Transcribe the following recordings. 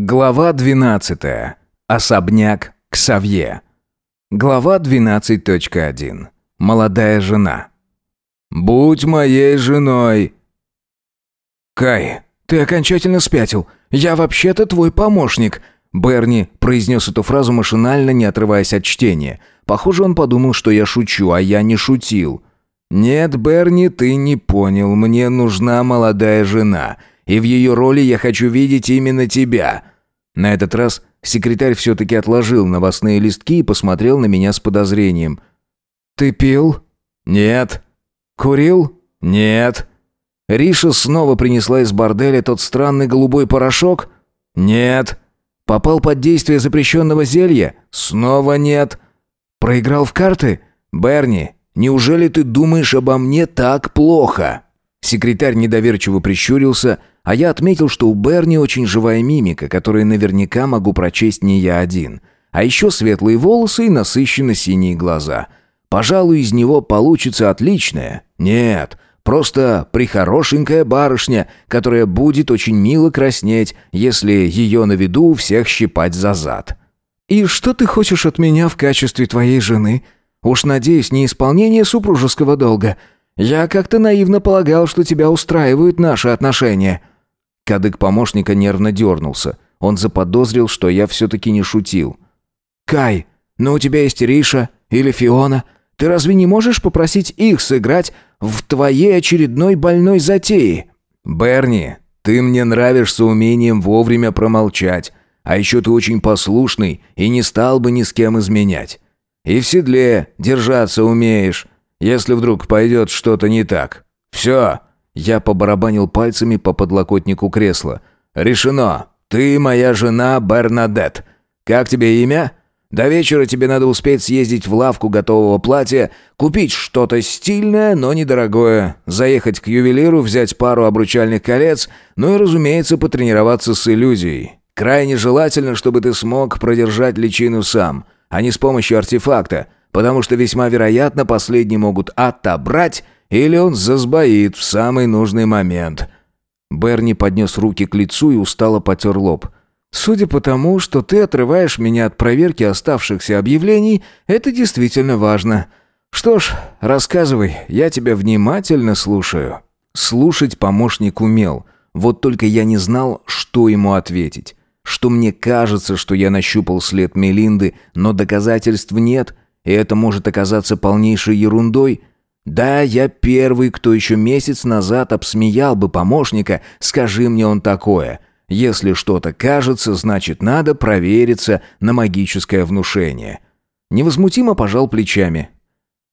Глава 12. Особняк Ксавье. Глава 12.1. Молодая жена. «Будь моей женой!» «Кай, ты окончательно спятил. Я вообще-то твой помощник!» Берни произнес эту фразу машинально, не отрываясь от чтения. Похоже, он подумал, что я шучу, а я не шутил. «Нет, Берни, ты не понял. Мне нужна молодая жена и в ее роли я хочу видеть именно тебя». На этот раз секретарь все-таки отложил новостные листки и посмотрел на меня с подозрением. «Ты пил?» «Нет». «Курил?» «Нет». «Риша снова принесла из борделя тот странный голубой порошок?» «Нет». «Попал под действие запрещенного зелья?» «Снова нет». «Проиграл в карты?» «Берни, неужели ты думаешь обо мне так плохо?» Секретарь недоверчиво прищурился, а я отметил, что у Берни очень живая мимика, которую наверняка могу прочесть не я один. А еще светлые волосы и насыщенно синие глаза. Пожалуй, из него получится отличное. Нет, просто прихорошенькая барышня, которая будет очень мило краснеть, если ее на виду у всех щипать за зад. «И что ты хочешь от меня в качестве твоей жены? Уж, надеюсь, не исполнение супружеского долга. Я как-то наивно полагал, что тебя устраивают наши отношения». Кадык помощника нервно дернулся. Он заподозрил, что я все-таки не шутил. «Кай, ну у тебя есть Риша или Фиона. Ты разве не можешь попросить их сыграть в твоей очередной больной затее?» «Берни, ты мне нравишься умением вовремя промолчать. А еще ты очень послушный и не стал бы ни с кем изменять. И в седле держаться умеешь, если вдруг пойдет что-то не так. Все, я побарабанил пальцами по подлокотнику кресла. «Решено! Ты моя жена Бернадет. Как тебе имя? До вечера тебе надо успеть съездить в лавку готового платья, купить что-то стильное, но недорогое, заехать к ювелиру, взять пару обручальных колец, ну и, разумеется, потренироваться с иллюзией. Крайне желательно, чтобы ты смог продержать личину сам, а не с помощью артефакта, потому что весьма вероятно последние могут отобрать или он засбоит в самый нужный момент». Берни поднес руки к лицу и устало потер лоб. «Судя по тому, что ты отрываешь меня от проверки оставшихся объявлений, это действительно важно. Что ж, рассказывай, я тебя внимательно слушаю». Слушать помощник умел, вот только я не знал, что ему ответить. Что мне кажется, что я нащупал след Мелинды, но доказательств нет, и это может оказаться полнейшей ерундой – да, я первый, кто еще месяц назад обсмеял бы помощника, скажи мне он такое. Если что-то кажется, значит надо провериться на магическое внушение. Невозмутимо пожал плечами.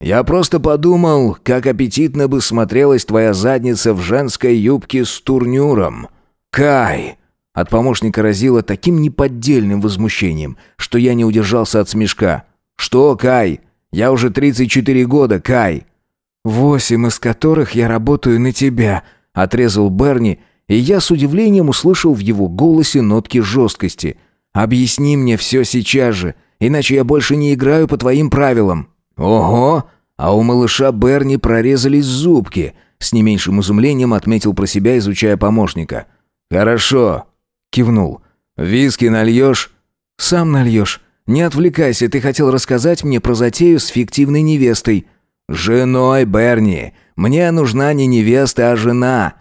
Я просто подумал, как аппетитно бы смотрелась твоя задница в женской юбке с турнюром. Кай! От помощника разило таким неподдельным возмущением, что я не удержался от смешка. Что, Кай? Я уже 34 года, Кай. «Восемь из которых я работаю на тебя», — отрезал Берни, и я с удивлением услышал в его голосе нотки жесткости. «Объясни мне все сейчас же, иначе я больше не играю по твоим правилам». «Ого! А у малыша Берни прорезались зубки», — с не меньшим изумлением отметил про себя, изучая помощника. «Хорошо», — кивнул. «Виски нальешь?» «Сам нальешь. Не отвлекайся, ты хотел рассказать мне про затею с фиктивной невестой». «Женой, Берни! Мне нужна не невеста, а жена!»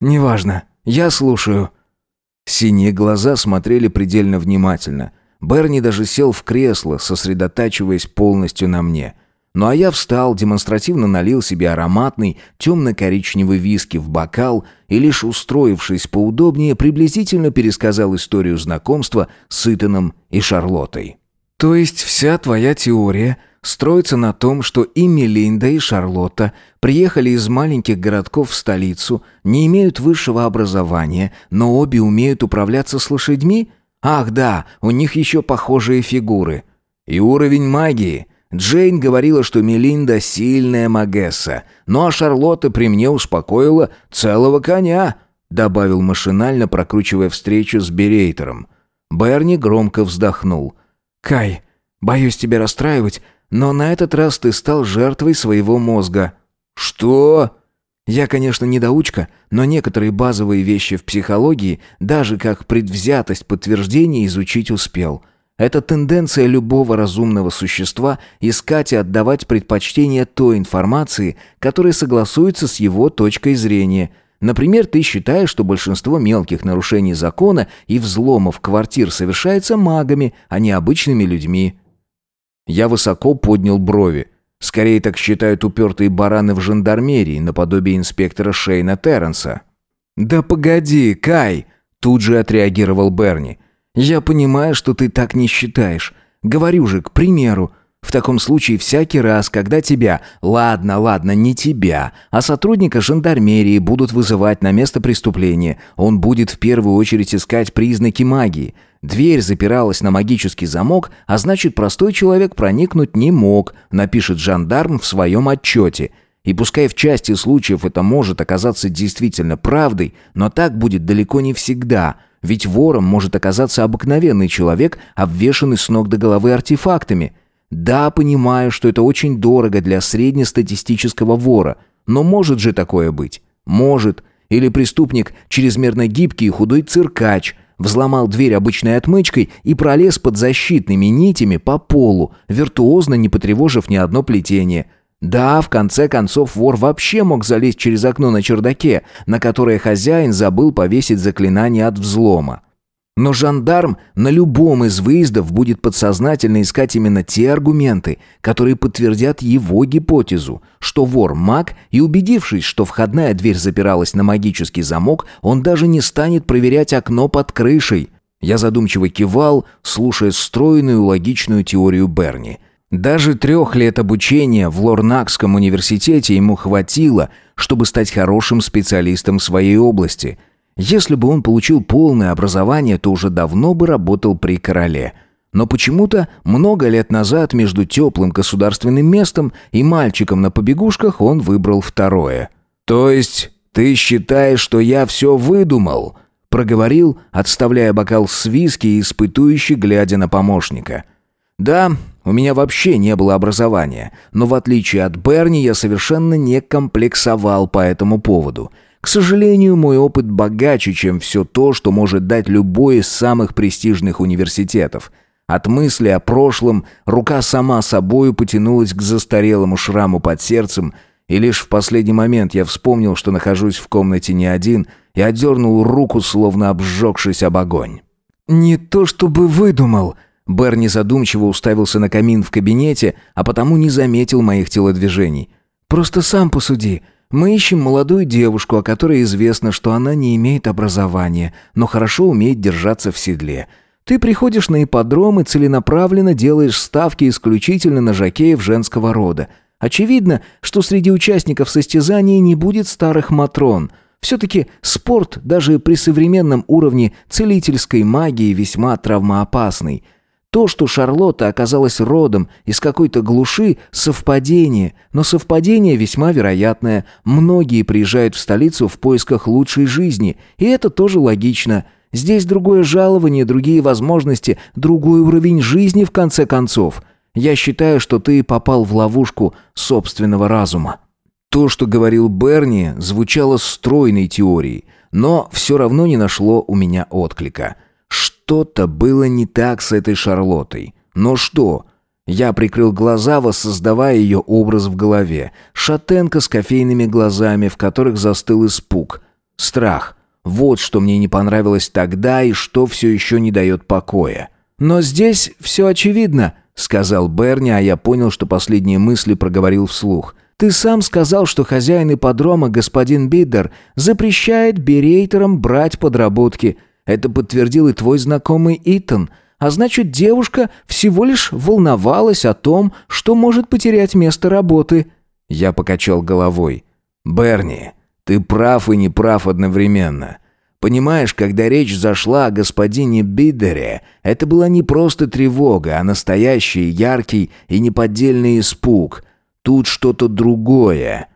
«Неважно. Я слушаю». Синие глаза смотрели предельно внимательно. Берни даже сел в кресло, сосредотачиваясь полностью на мне. Ну а я встал, демонстративно налил себе ароматный темно-коричневый виски в бокал и, лишь устроившись поудобнее, приблизительно пересказал историю знакомства с Итаном и Шарлоттой. «То есть вся твоя теория строится на том, что и Мелинда, и Шарлотта приехали из маленьких городков в столицу, не имеют высшего образования, но обе умеют управляться с лошадьми? Ах да, у них еще похожие фигуры. И уровень магии. Джейн говорила, что Мелинда сильная магесса, ну а Шарлотта при мне успокоила целого коня, добавил машинально, прокручивая встречу с Берейтером. Берни громко вздохнул. «Кай, боюсь тебя расстраивать, но на этот раз ты стал жертвой своего мозга». «Что?» Я, конечно, недоучка, но некоторые базовые вещи в психологии, даже как предвзятость подтверждения, изучить успел. Это тенденция любого разумного существа искать и отдавать предпочтение той информации, которая согласуется с его точкой зрения. Например, ты считаешь, что большинство мелких нарушений закона и взломов квартир совершается магами, а не обычными людьми. Я высоко поднял брови. Скорее так считают упертые бараны в жандармерии, наподобие инспектора Шейна Терренса. «Да погоди, Кай!» Тут же отреагировал Берни. «Я понимаю, что ты так не считаешь. Говорю же, к примеру, в таком случае всякий раз, когда тебя, ладно, ладно, не тебя, а сотрудника жандармерии будут вызывать на место преступления, он будет в первую очередь искать признаки магии. Дверь запиралась на магический замок, а значит, простой человек проникнуть не мог, напишет жандарм в своем отчете. И пускай в части случаев это может оказаться действительно правдой, но так будет далеко не всегда – ведь вором может оказаться обыкновенный человек, обвешанный с ног до головы артефактами. Да, понимаю, что это очень дорого для среднестатистического вора, но может же такое быть? Может. Или преступник, чрезмерно гибкий и худой циркач, взломал дверь обычной отмычкой и пролез под защитными нитями по полу, виртуозно не потревожив ни одно плетение. Да, в конце концов вор вообще мог залезть через окно на чердаке, на которое хозяин забыл повесить заклинание от взлома. Но жандарм на любом из выездов будет подсознательно искать именно те аргументы, которые подтвердят его гипотезу, что вор маг, и убедившись, что входная дверь запиралась на магический замок, он даже не станет проверять окно под крышей. Я задумчиво кивал, слушая стройную логичную теорию Берни. Даже трех лет обучения в Лорнакском университете ему хватило, чтобы стать хорошим специалистом в своей области – если бы он получил полное образование, то уже давно бы работал при короле. Но почему-то много лет назад между теплым государственным местом и мальчиком на побегушках он выбрал второе. «То есть ты считаешь, что я все выдумал?» проговорил, отставляя бокал с виски и испытующий, глядя на помощника. «Да, у меня вообще не было образования, но в отличие от Берни я совершенно не комплексовал по этому поводу. К сожалению, мой опыт богаче, чем все то, что может дать любой из самых престижных университетов. От мысли о прошлом рука сама собою потянулась к застарелому шраму под сердцем, и лишь в последний момент я вспомнил, что нахожусь в комнате не один, и отдернул руку, словно обжегшись об огонь. «Не то чтобы выдумал», Берни задумчиво уставился на камин в кабинете, а потому не заметил моих телодвижений. «Просто сам посуди. Мы ищем молодую девушку, о которой известно, что она не имеет образования, но хорошо умеет держаться в седле. Ты приходишь на ипподром и целенаправленно делаешь ставки исключительно на жокеев женского рода. Очевидно, что среди участников состязания не будет старых матрон. Все-таки спорт, даже при современном уровне целительской магии, весьма травмоопасный – то, что Шарлотта оказалась родом из какой-то глуши, совпадение, но совпадение весьма вероятное. Многие приезжают в столицу в поисках лучшей жизни, и это тоже логично. Здесь другое жалование, другие возможности, другой уровень жизни в конце концов. Я считаю, что ты попал в ловушку собственного разума. То, что говорил Берни, звучало стройной теорией, но все равно не нашло у меня отклика. Что-то было не так с этой Шарлоттой. Но что? Я прикрыл глаза, воссоздавая ее образ в голове. Шатенка с кофейными глазами, в которых застыл испуг. Страх. Вот что мне не понравилось тогда и что все еще не дает покоя. «Но здесь все очевидно», — сказал Берни, а я понял, что последние мысли проговорил вслух. «Ты сам сказал, что хозяин ипподрома, господин Биддер, запрещает берейтерам брать подработки». Это подтвердил и твой знакомый Итан. А значит, девушка всего лишь волновалась о том, что может потерять место работы. Я покачал головой. Берни, ты прав и не прав одновременно. Понимаешь, когда речь зашла о господине Бидере, это была не просто тревога, а настоящий, яркий и неподдельный испуг. Тут что-то другое.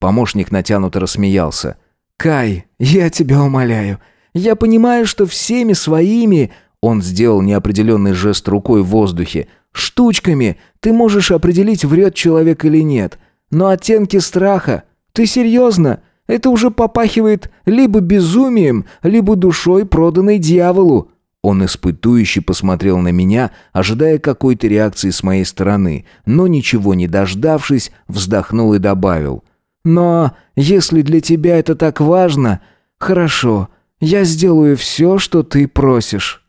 Помощник натянуто рассмеялся. «Кай, я тебя умоляю, я понимаю, что всеми своими...» Он сделал неопределенный жест рукой в воздухе. «Штучками ты можешь определить, врет человек или нет. Но оттенки страха... Ты серьезно? Это уже попахивает либо безумием, либо душой, проданной дьяволу». Он испытующе посмотрел на меня, ожидая какой-то реакции с моей стороны, но ничего не дождавшись, вздохнул и добавил. «Но если для тебя это так важно, хорошо, я сделаю все, что ты просишь».